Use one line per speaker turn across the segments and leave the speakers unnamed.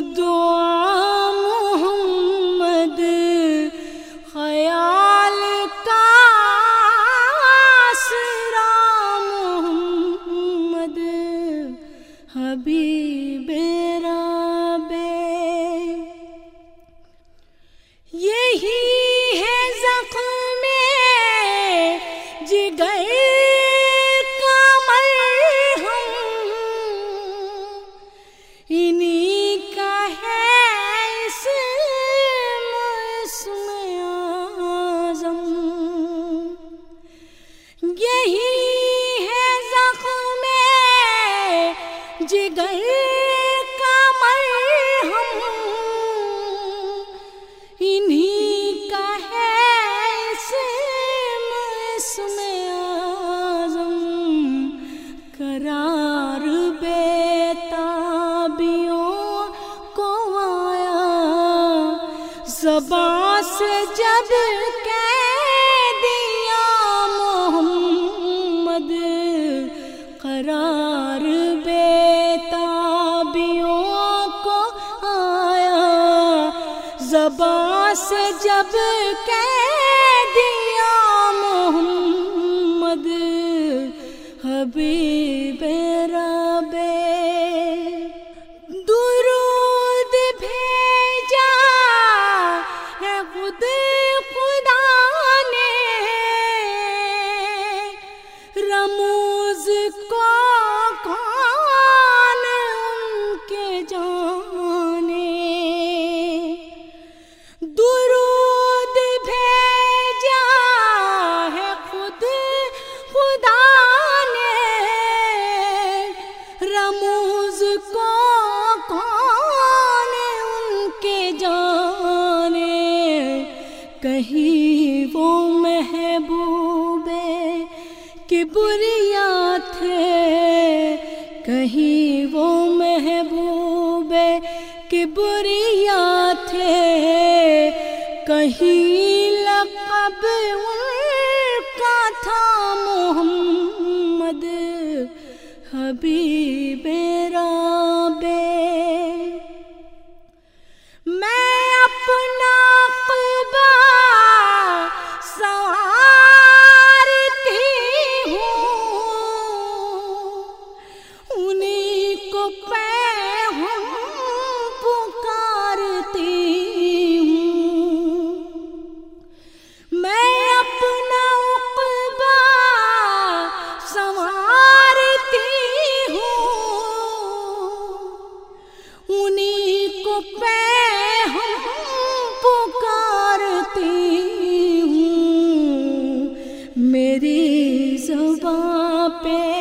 دعا محمد خیال تاسرا محمد حبیب را بج گئے کمر ہم۔ انہی کا ہے سم میں آزم قرار بیتابیوں کو آیا۔ زبان عباس جب کہہ دیا محمد حبیب تھے کہیں وہ پہ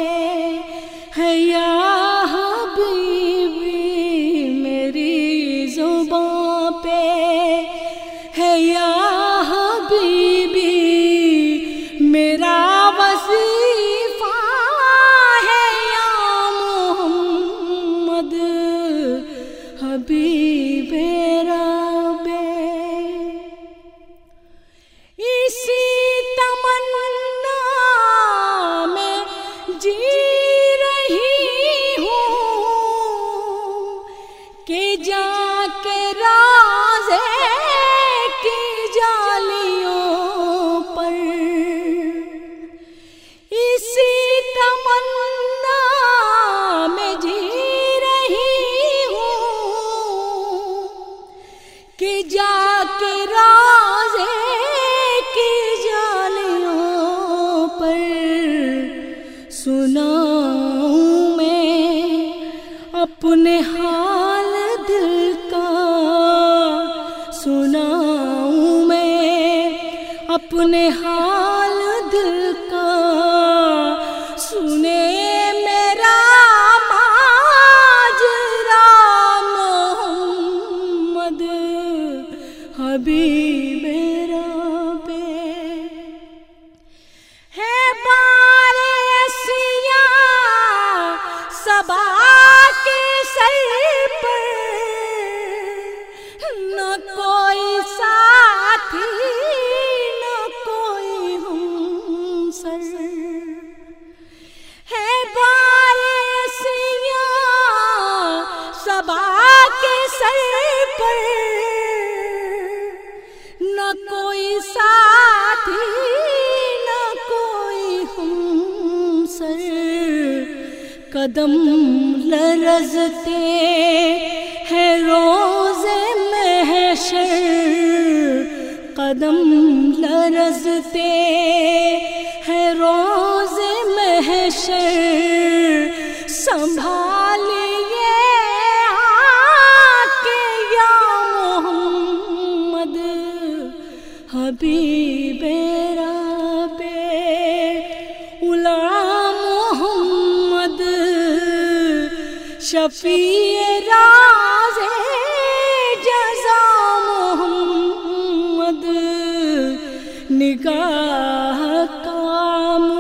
اپنے حال دل کا۔ سنے میرا ماجرا محمد حبیب سبا کے سر پر نہ کوئی ساتھی نہ کوئی ہم سر قدم لرزتے ہیں روز محشر۔ قدم لرزتے ہیں روز محشر۔ سنبھالیے شفیع راز جزا محمد نگاہ کام